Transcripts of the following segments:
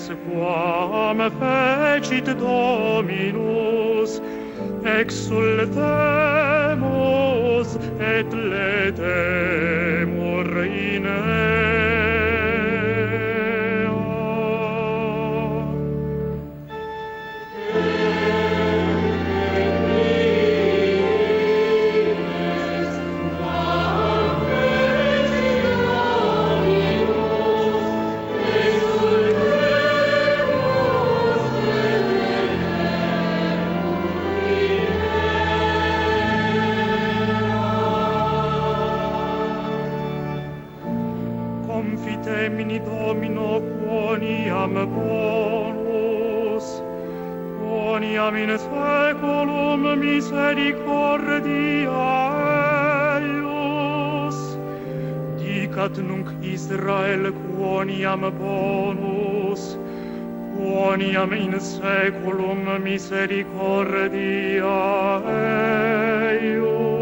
dies quam fecit Dominus exultemus et laetemur in confitemini Domino quoniam bonus, quoniam in seculum misericordia eius. Dicat nunc Israel quoniam bonus, quoniam in seculum misericordia eius.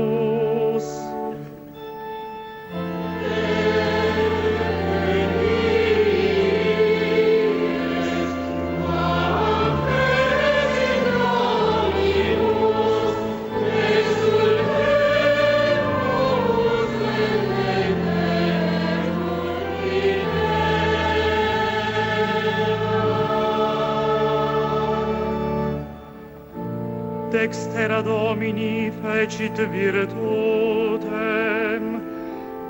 dextera Domini fecit virtutem,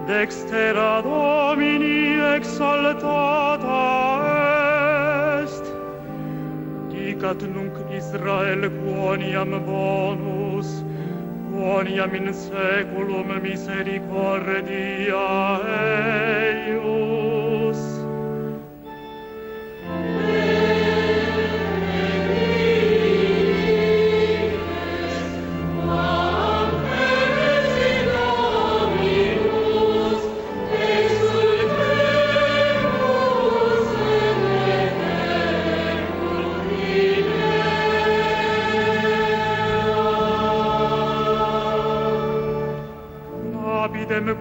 dextera Domini exaltata est. Dicat nunc Israel quoniam bonus, quoniam in seculum misericordia est.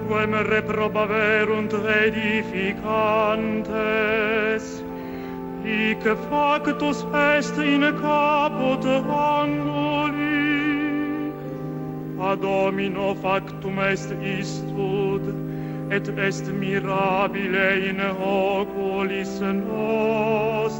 quem reprobaverunt edificantes, hic factus est in caput anguli. Ad Domino factum est istud, et est mirabile in oculis nostris.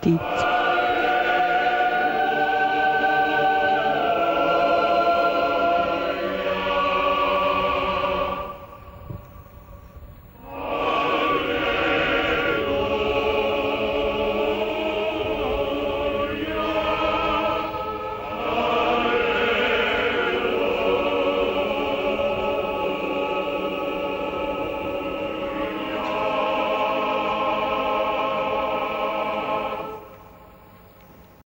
deeds.